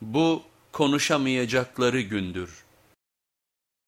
Bu konuşamayacakları gündür.